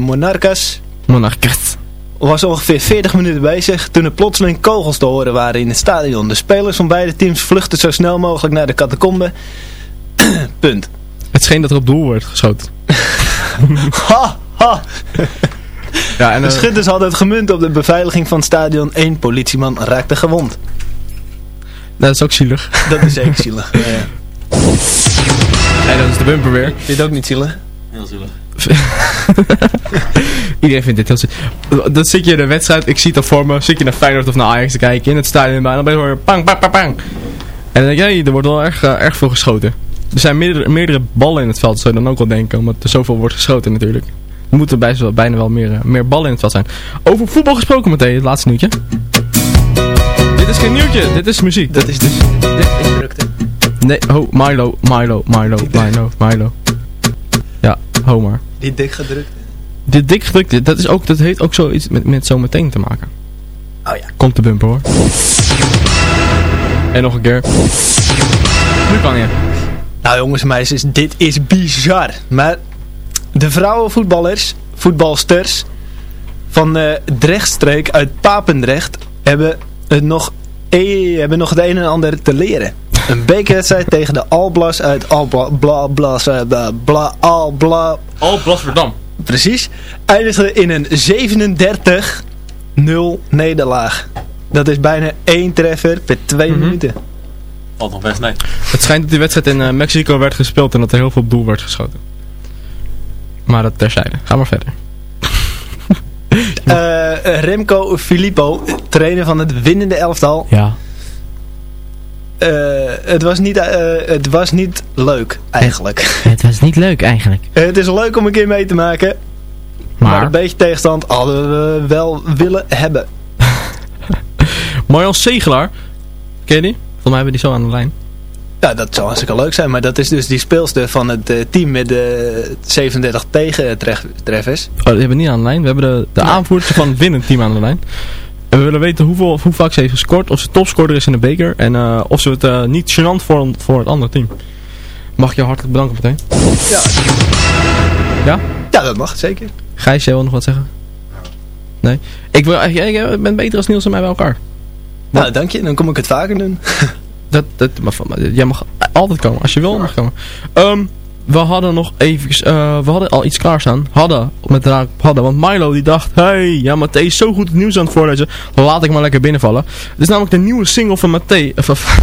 K: Monarcas
E: Monarchist.
K: Was ongeveer 40 minuten bezig toen er plotseling kogels te horen waren in het stadion. De spelers van beide teams vluchtten zo snel mogelijk naar de catacombe. Punt.
E: Het scheen dat er op doel wordt geschoten.
K: Ha, ha.
E: Ja, en
K: De
E: eh,
K: schutters hadden het gemunt op de beveiliging van het stadion. Eén politieman raakte gewond.
E: dat is ook zielig.
K: Dat is zeker zielig. Ja, ja.
E: En dat is de bumper weer.
K: Vind je het ook niet zielig?
I: Heel zielig.
E: Iedereen vindt dit heel zielig. Dat zit je in de wedstrijd, ik zie het al voor me. Zit je naar Feyenoord of naar Ajax te kijken in het stadion. En dan ben je pang, pang, pang, pang. En dan denk je, hey, er wordt wel erg, eh, erg veel geschoten. Er zijn meerdere, meerdere ballen in het veld, zou je dan ook wel denken. Omdat er zoveel wordt geschoten natuurlijk. Er moeten bij, bijna wel meer, eh, meer ballen in het veld zijn. Over voetbal gesproken meteen, het laatste nieuwtje. Dit is geen nieuwtje, dit is muziek.
K: Dat is dus... Dit is drukte.
E: Nee, ho, Milo, Milo, Milo, Milo, Milo. Ja, ho maar.
K: Die dik gedrukt.
E: Dit dik gedrukte, dat, is ook, dat heeft ook zoiets met, met zo meteen te maken.
K: Oh ja.
E: Komt de bumper hoor. En nog een keer. Nu kan je.
K: Nou jongens en meisjes, dit is bizar. Maar de De vrouwenvoetballers, voetbalsters van eh Drechtstreek uit Papendrecht hebben het nog, eh, hebben nog het een en ander te leren. Een bekerwedstrijd tegen de Alblas uit Albla, bla, blas, eh, bla, bla, Albla,
E: Alblas Verdam.
K: Precies. Eindigde in een 37-0 nederlaag. Dat is bijna één treffer per twee
E: Mhm.
K: minuten.
I: Valt nog best nee.
E: Het schijnt dat die wedstrijd in eh, Mexico werd gespeeld en dat er heel veel op doel werd geschoten. Maar dat terzijde. Ga maar verder.
K: Eh, Remco Filippo, trainer van het winnende elftal.
C: Ja.
K: Eh, het, was niet, eh, het was niet leuk, eigenlijk.
O: Het was niet leuk eigenlijk.
K: het is leuk om een keer mee te maken. Maar, een beetje tegenstand hadden we wel willen hebben.
E: Marjan Segelaar. Ken je die? Volgens mij hebben we die zo aan de lijn.
K: Ja, dat zou hartstikke leuk zijn. Maar dat is dus die speelster van het eh, team met de 37 tegentreffers.
E: Oh, die hebben we niet aan de lijn. We hebben de, de aanvoerster van het winnend team aan de lijn. En we willen weten hoeveel, hoe vaak ze heeft gescoord. Of ze topscorer is in de beker. En eh, of ze het eh, niet gênant voor, voor het andere team. Mag ik je hartelijk bedanken meteen.
K: Ja.
E: Ja?
K: Ja, dat mag zeker.
E: Gijs, jij wil nog wat zeggen? Nee? Ik, wil, ik ben beter als Niels en mij bij elkaar.
K: Nou, dank je. Dan kom ik het vaker doen.
E: Dat, dat, maar, jij mag altijd komen. Als je wil, mag komen. Ehm, we hadden nog even, we hadden al iets klaarstaan. Hadden, met raak hadden, want Milo die dacht, hey, ja, Matthé is zo goed het nieuws aan het voorlezen. Laat ik maar lekker binnenvallen. Het is namelijk de nieuwe single van Matthé. of- of-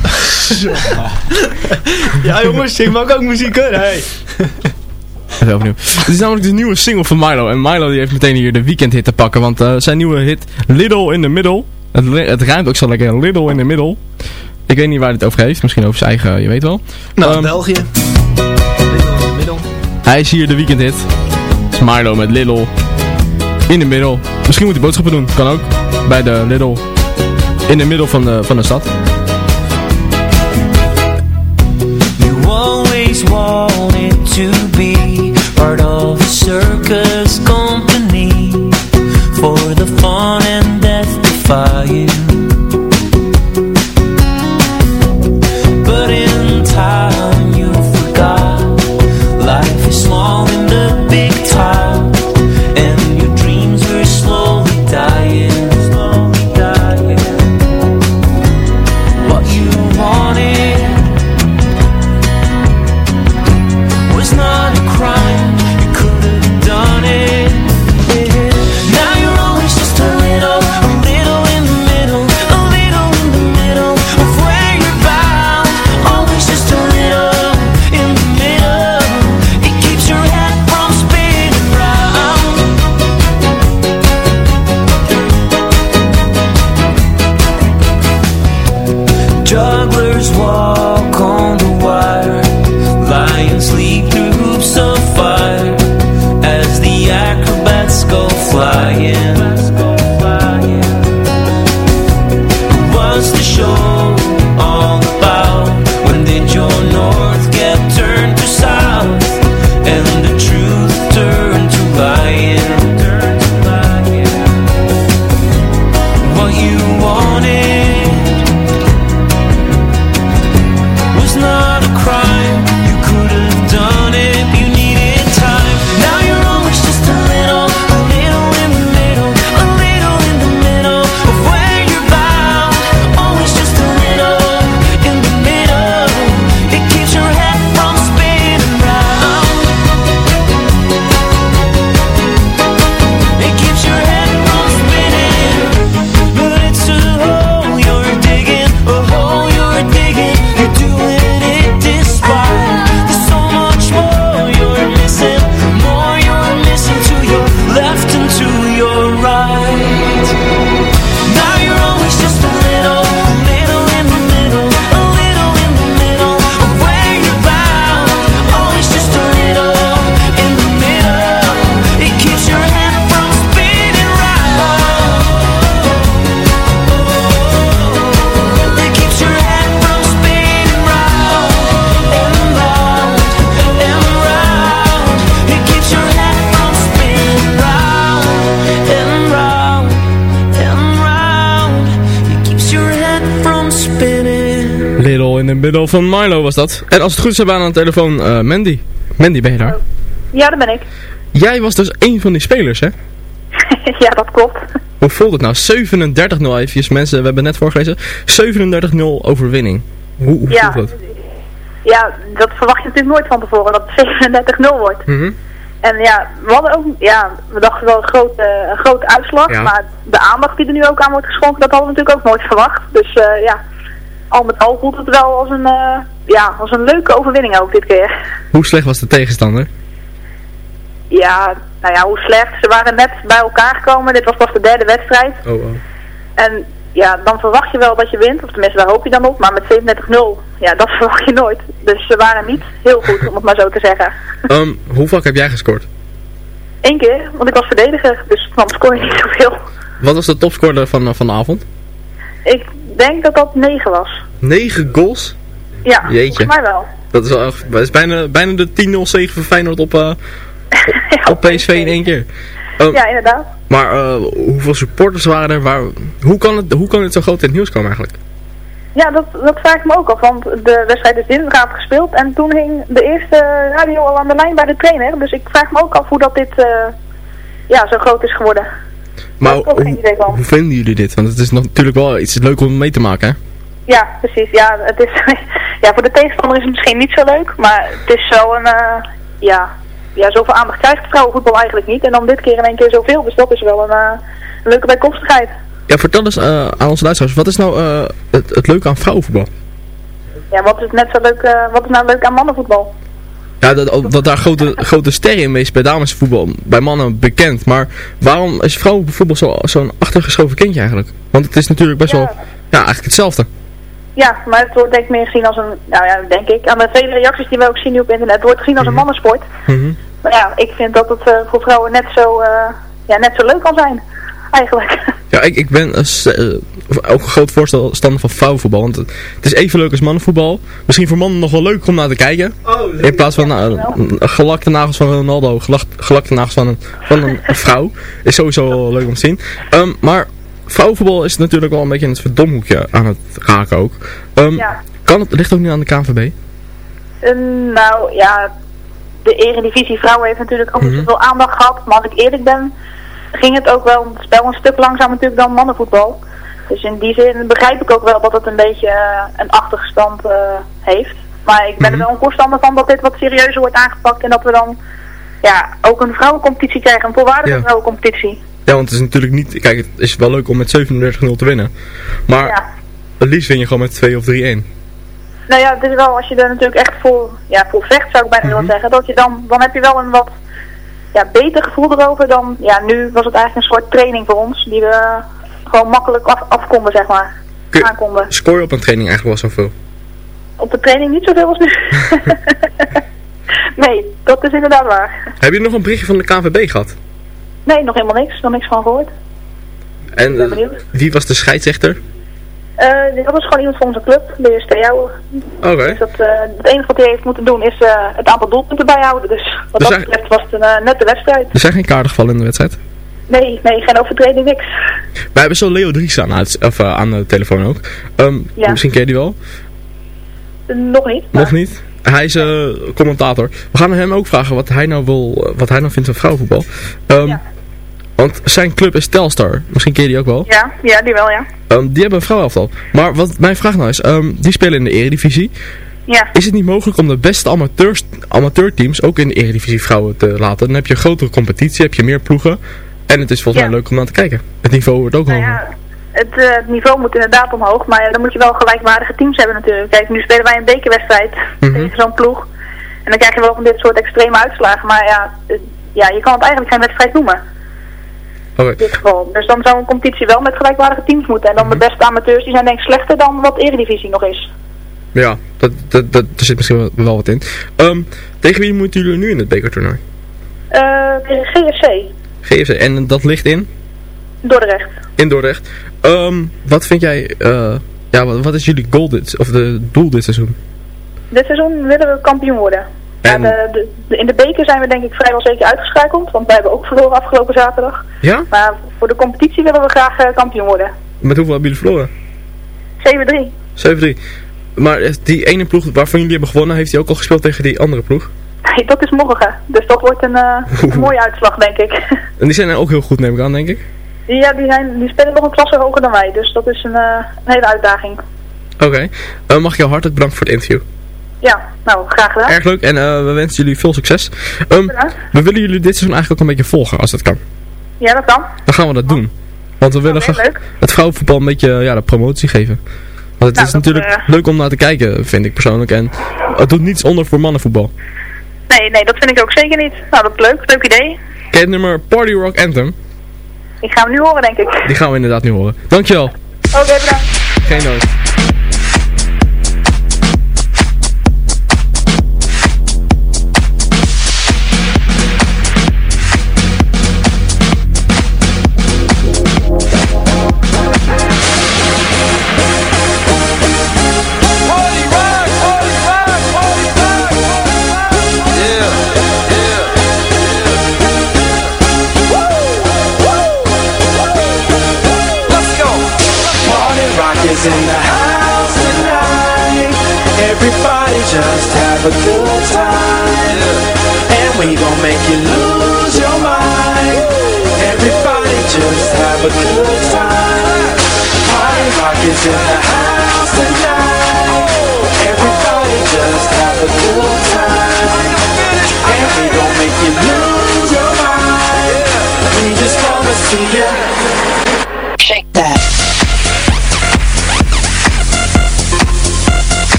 K: ja jongens, ik maak ook muziek hoor. Hey.
E: Even opnieuw. Het is namelijk de nieuwe single van Milo. En Milo die heeft meteen hier de weekendhit te pakken. Want eh, zijn nieuwe hit, Little in the Middle. Het, het ruimt ook zo lekker, Little in the Middle. Ik weet niet waar hij het over heeft. Misschien over zijn eigen, je weet wel.
K: Nou,
E: Ehm,
K: België. Middel.
E: Hij is hier de is Milo met Little in the middle. Misschien moet hij boodschappen doen. Kan ook. Bij de Little in the middle van de, van de stad.
G: You always wanted to be part of a circus company for the fun and death defying. But in time Middle
E: van Milo was dat. En als het goed is hebben we aan de telefoon eh, Mandy. Mandy, ben je daar?
P: Ja, dat ben ik.
E: Jij was dus een van die spelers, hè?
O: ja, dat klopt.
E: Hoe voelt het nou? 37-0 eventjes, mensen, we hebben net voorgelezen. 37-0 overwinning. Hoe, hoe
O: Ja.
E: voelt dat?
O: Ja, dat verwacht je natuurlijk nooit van tevoren, dat het 37-0 wordt.
E: Mhm.
O: En ja, we hadden ook, ja, we dachten wel een grote, een grote uitslag,
E: Ja.
O: maar de aandacht die er nu ook aan wordt geschonken, dat hadden we natuurlijk ook nooit verwacht. Dus eh, ja, al met al voelt het wel als een, eh, ja, als een leuke overwinning ook dit keer.
E: Hoe slecht was de tegenstander?
O: Ja, nou ja, hoe slecht. Ze waren net bij elkaar gekomen, dit was pas de derde wedstrijd.
E: Oh, oh.
O: En ja, dan verwacht je wel dat je wint, of tenminste daar hoop je dan op, maar met 37-0, ja, dat verwacht je nooit. Dus ze waren niet heel goed, om het maar zo te zeggen.
E: Ehm, hoe vaak heb jij gescoord?
O: Eén keer, want ik was verdediger, dus dan scoor je niet zoveel.
E: Wat was de topscorer van, eh, van de avond?
O: Ik denk dat dat 9 was.
E: 9 goals?
O: Ja,
E: Jeetje.
O: volgens mij wel.
E: Dat is, wel echt, dat is bijna, bijna de 10-0 zege van Feyenoord op, eh, op, op PSV in één keer. Ehm,
O: Ja, inderdaad.
E: Maar eh, hoeveel supporters waren er? Waar, hoe, kan het, hoe kan het zo groot in het nieuws komen eigenlijk?
O: Ja, dat, dat vraag ik me ook af, want de wedstrijd is dinsdagavond gespeeld en toen hing de eerste radio al aan de lijn bij de trainer. Dus ik vraag me ook af hoe dat dit eh, ja, zo groot is geworden.
E: Maar hoe vinden jullie dit? Want het is natuurlijk wel iets leuk om mee te maken, hè?
O: Ja, precies. Ja, het is, ja, voor de tegenstander is het misschien niet zo leuk, maar het is wel een, eh, ja, ja, zoveel aandacht krijgt vrouwenvoetbal eigenlijk niet. En dan dit keer in één keer zoveel, dus dat is wel een, eh, een leuke bijkomstigheid.
E: Ja, vertel eens eh, aan onze luisteraars, wat is nou het, het leuke aan vrouwenvoetbal?
O: Ja, wat is net zo leuk, wat is nou leuk aan mannenvoetbal?
E: Ja, dat, dat daar grote, grote sterren in meest bij damesvoetbal, bij mannen bekend. Maar waarom is vrouwenvoetbal zo- zo'n achtergeschoven kindje eigenlijk? Want het is natuurlijk best wel, ja, eigenlijk hetzelfde.
O: Ja, maar het wordt denk ik meer gezien als een, nou ja, denk ik, aan de vele reacties die we ook zien nu op internet, het wordt gezien als een mannensport. Maar ja, ik vind dat het eh, voor vrouwen net zo, eh, ja, net zo leuk kan zijn, eigenlijk.
E: Ja, ik, ik ben eh, ook een groot voorstander van vrouwenvoetbal. Want het, is even leuk als mannenvoetbal. Misschien voor mannen nog wel leuk om naar te kijken. In plaats van nou, gelakte nagels van Ronaldo, gelak- gelakte nagels van een, van een vrouw. Is sowieso wel leuk om te zien. Ehm, maar vrouwenvoetbal is natuurlijk wel een beetje in het verdomhoekje aan het raken ook. Ehm,
O: Ja.
E: kan het, ligt ook nu aan de KNVB?
O: Eh, nou ja, de eredivisie vrouwen heeft natuurlijk ook niet zoveel aandacht gehad. Maar als ik eerlijk ben, ging het ook wel het spel een stuk langzamer natuurlijk dan mannenvoetbal. Dus in die zin begrijp ik ook wel dat het een beetje eh, een achterstand eh, heeft. Maar ik ben er wel een voorstander van dat dit wat serieuzer wordt aangepakt en dat we dan ja, ook een vrouwencompetitie krijgen, een volwaardige
E: Ja.
O: vrouwencompetitie.
E: Ja, want het is natuurlijk niet... Kijk, het is wel leuk om met 37-0 te winnen. Maar
O: Ja.
E: het liefst win je gewoon met 2 of 3-1.
O: Nou ja, het is wel als je er natuurlijk echt voor, ja, voor vecht, zou ik bijna willen zeggen, dat je dan, dan heb je wel een wat ja, beter gevoel erover dan, ja, nu was het eigenlijk een soort training voor ons, die we gewoon makkelijk af, af konden, zeg maar,
E: Kun-
O: aankonden.
E: Scoor je op een training eigenlijk wel zoveel?
O: Op de training niet zoveel als nu. nee, dat is inderdaad waar.
E: Heb je nog een berichtje van de KNVB gehad?
O: Nee, nog helemaal niks, nog niks van gehoord.
E: En
O: ben
E: eh,
O: benieuwd.
E: wie was de scheidsrechter?
O: Eh, dat was gewoon iemand van onze club, de eerste.
E: Oké.
O: Dus dat, eh, het enige wat hij heeft moeten doen is het aantal doelpunten bijhouden. Dus wat
E: Dus
O: dat betreft was het een nette wedstrijd.
E: Er zijn geen kaarten gevallen in de wedstrijd.
O: Nee, nee, geen overtreding, niks.
E: Wij hebben zo Leo Dries aan, of, eh, aan de telefoon ook. Ehm,
O: Ja.
E: Misschien ken je die wel.
O: Nog niet.
E: Nog niet. Hij is eh, commentator. We gaan hem ook vragen wat hij nou wil, eh, wat hij nou vindt van vrouwenvoetbal. Ehm, Want zijn club is Telstar. Misschien ken je die ook wel.
O: Ja, ja, die wel, ja.
E: Ehm, die hebben een vrouwenelftal. Maar wat mijn vraag nou is, die spelen in de eredivisie.
O: Ja.
E: Is het niet mogelijk om de beste amateurs, amateurteams ook in de eredivisie vrouwen te laten? Dan heb je een grotere competitie, heb je meer ploegen. En het is volgens mij leuk om naar te kijken. Het niveau wordt ook
O: Nou
E: hoger.
O: ja, het, niveau moet inderdaad omhoog, maar ja, dan moet je wel gelijkwaardige teams hebben natuurlijk. Kijk, nu spelen wij een bekerwedstrijd
E: Mhm.
O: tegen zo'n ploeg. En dan krijg je wel van dit soort extreme uitslagen, maar ja, ja, je kan het eigenlijk geen wedstrijd noemen.
E: Oké.
O: In dit geval. Dus dan zou een competitie wel met gelijkwaardige teams moeten. En dan
E: Mhm.
O: de beste amateurs, die zijn denk ik slechter dan wat eredivisie nog is.
E: Ja, dat, dat, dat, er zit misschien wel, wat in. Ehm, tegen wie moeten jullie nu in het bekertoernooi?
O: Eh tegen GFC,
E: GFC. En dat ligt in?
O: Dordrecht.
E: In Dordrecht. Ehm, wat vind jij, eh, ja, wat, wat is jullie goal dit, of de doel dit seizoen?
O: Dit seizoen willen we kampioen worden. Ja,
E: En-
O: de, de, de- in de beker zijn we denk ik vrijwel zeker uitgeschakeld, want wij hebben ook verloren afgelopen zaterdag.
E: Ja?
O: Maar voor de competitie willen we graag eh, kampioen worden.
E: Met hoeveel hebben jullie verloren?
O: 7-3.
E: 7-3. Maar eh, die ene ploeg waarvan jullie hebben gewonnen, heeft hij ook al gespeeld tegen die andere ploeg?
O: Nee, dat is morgen. Dus dat wordt een, eh, een mooie uitslag, denk ik.
E: En die zijn er ook heel goed, neem ik aan, denk ik.
O: ja, die, zijn, die spelen nog een klasse hoger dan wij. Dus dat is een, eh, een hele uitdaging.
E: Oké. Eh, mag ik jou hartelijk bedanken voor het interview.
O: Ja, nou, graag gedaan.
E: Erg leuk en we wensen jullie veel succes. Ehm, we willen jullie dit seizoen eigenlijk ook een beetje volgen, als dat kan.
O: Ja, dat kan.
E: Dan gaan we dat doen. Want we willen
O: Oké,
E: graag
O: leuk.
E: het vrouwenvoetbal een beetje ja, de promotie geven. Want het
O: Nou,
E: is natuurlijk leuk om naar te kijken, vind ik persoonlijk. En het doet niets onder voor mannenvoetbal.
O: Nee, nee, dat vind ik ook zeker niet. Nou, dat is leuk. Leuk idee.
E: Ken nummer Party Rock Anthem?
O: Ik ga hem nu horen, denk ik.
E: Die gaan we inderdaad nu horen. Dankjewel.
O: Oké, bedankt.
E: Geen nood.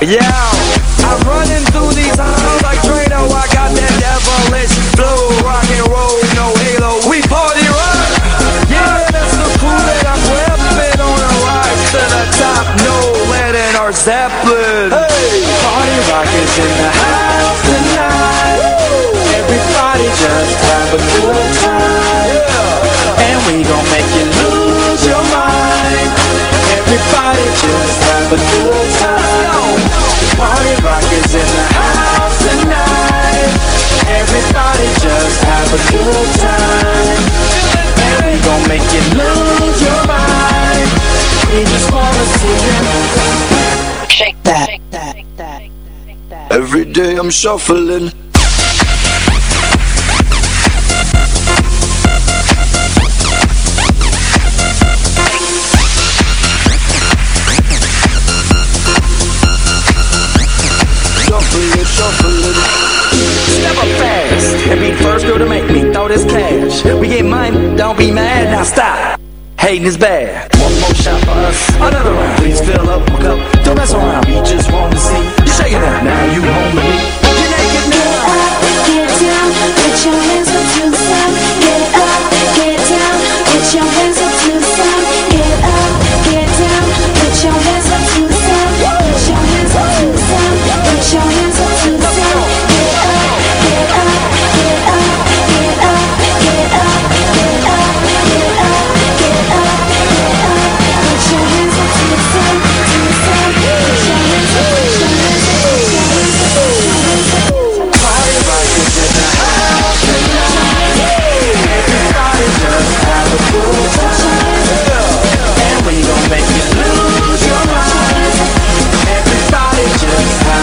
G: Yeah, make you lose your mind. We just wanna see you. Shake that.
P: Every day I'm shuffling. Shuffling,
G: make this cash. We get mine, don't be mad, now stop. Hating is bad. One more shot for us, another round. Please fill up my cup. Don't mess around, we just want to see you shake it out. Now you home with me. You're naked now.
D: Get up, get down, put your hands up to the side. Get up, get down, put your hands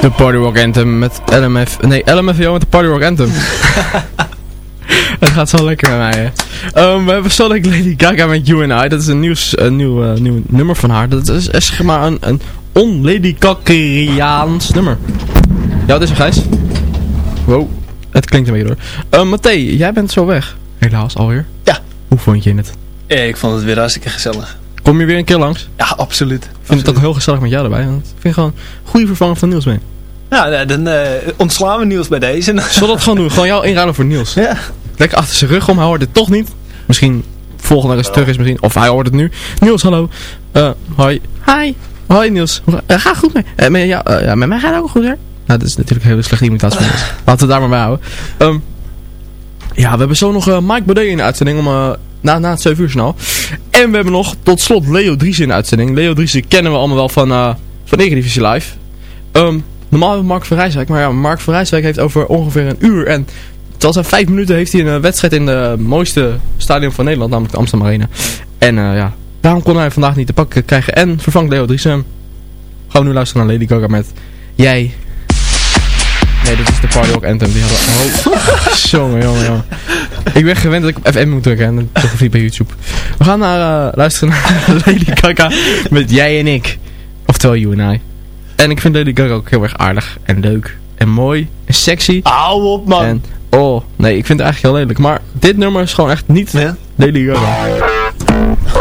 E: De
Q: Party Rock Anthem met LMF. Nee, LMFAO met de Party Rock Anthem. Het gaat zo lekker met mij, hè. Ehm, we hebben leuk Lady Gaga met You and I. Dat is een, nieuws, een nieuw, eh, nieuw nummer van haar. Dat is, is zeg maar een, een on-Lady nummer. Ja, wat is er, Gijs? Wow, het klinkt een beetje door. Uh, Matthé, jij bent zo weg. Helaas, alweer.
K: Ja.
Q: Hoe vond je het?
K: Ja, ik vond het weer hartstikke gezellig.
Q: Kom je weer een keer langs?
K: Ja, absoluut.
Q: Ik vind het ook heel gezellig met jou erbij. Want ik vind gewoon een goede vervanger van Niels mee.
K: Nou, dan eh, ontslaan we Niels bij deze.
Q: Zullen we dat gewoon doen? Gewoon jou inruilen voor Niels.
K: Ja.
Q: Lekker achter zijn rug om, hij hoort het toch niet. Misschien volgende eens terug is misschien. Of hij hoort het nu. Niels, hallo. Eh, hoi. Hi. Hoi Niels. Uh, ga goed mee. Uh, met, ja, ja, met mij gaat het ook goed hè? Nou, dat is natuurlijk een hele slechte imitatie van Niels. Laten we daar maar bij houden. Ehm, ja, we hebben zo nog Mike Baudet in de uitzending om, na, na het 7 uur snel. En we hebben nog tot slot Leo Dries in de uitzending. Leo Dries kennen we allemaal wel van, van Eredivisie Live. Um, normaal hebben we Mark van Rijswijk. Maar ja, Mark van Rijswijk heeft over ongeveer een uur en Terwijl zijn vijf minuten heeft hij een wedstrijd in de mooiste stadion van Nederland, namelijk de Amsterdam Arena. En uh, ja, daarom kon hij vandaag niet te pakken krijgen. En vervangt Leo Driesem. Gaan we nu luisteren naar Lady Gaga met Jij. Nee, dit is de Party Rock Anthem. Die hadden... Oh, jongen, jongen, jongen. Ik ben gewend dat ik op FM moet drukken en toch niet bij YouTube. We gaan naar, uh, luisteren naar Lady Gaga met Jij en ik. Oftewel You and I. En ik vind Lady Gaga ook heel erg aardig en leuk en mooi en sexy.
K: Hou op man.
Q: En, oh, nee, ik vind het eigenlijk heel lelijk. Maar dit nummer is gewoon echt niet
K: ja?
Q: Lady Gaga.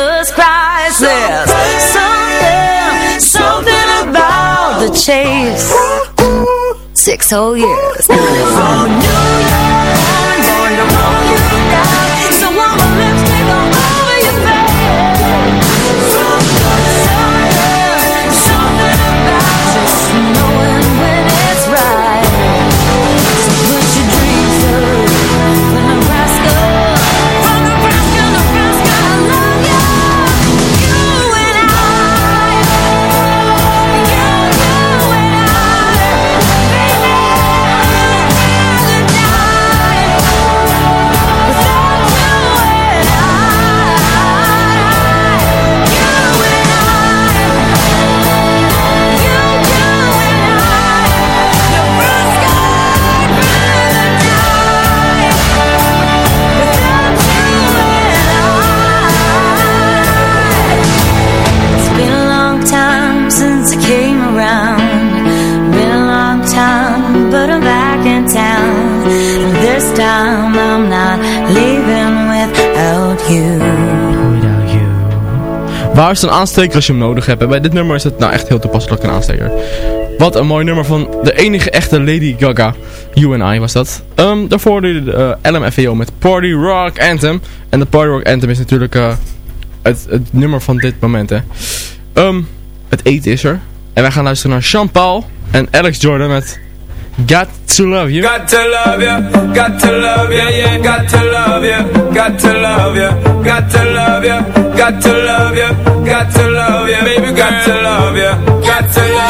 Q: Jesus Christ. There's something, something about the chase. Six whole years. From New York,
E: Waar is een aansteker als je hem nodig hebt? Bij dit nummer is het nou echt heel toepasselijk een aansteker. Wat een mooi nummer van de enige echte Lady Gaga. You and I was dat. Ehm, daarvoor je de uh, LMFAO met Party Rock Anthem. En de Party Rock Anthem is natuurlijk eh, het, het nummer van dit moment. Hè. Ehm, het eten is er. En wij gaan luisteren naar Sean Paul en Alex Jordan met Got to Love You.
R: Got to love you, got to love you, yeah, got to love you, got to love you, got to love you, got to love you, got to love you, baby, got to love you, got to love you,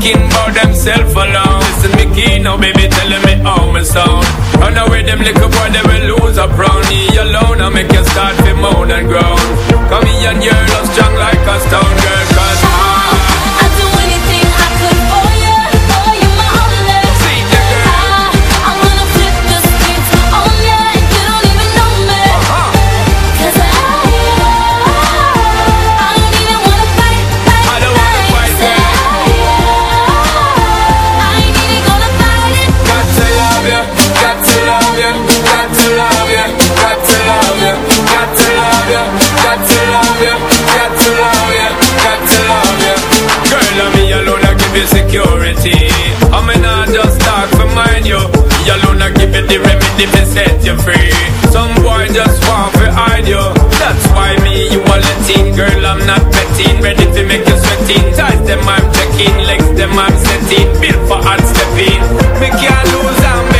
R: thinking about themself alone. Listen, me key now, baby, telling me how me sound. Run away, them little boy, they will lose a crown. Me alone, I make you start to moan and groan. Come here and you're strong like a stone girl, remedy to set you free. Some boy just want to hide you. That's why me, you are letting. Girl, I'm not betting. Ready to make you sweating. Ties them, I'm checking. Legs them, I'm setting. Built for hard stepping. Me can't lose, I'm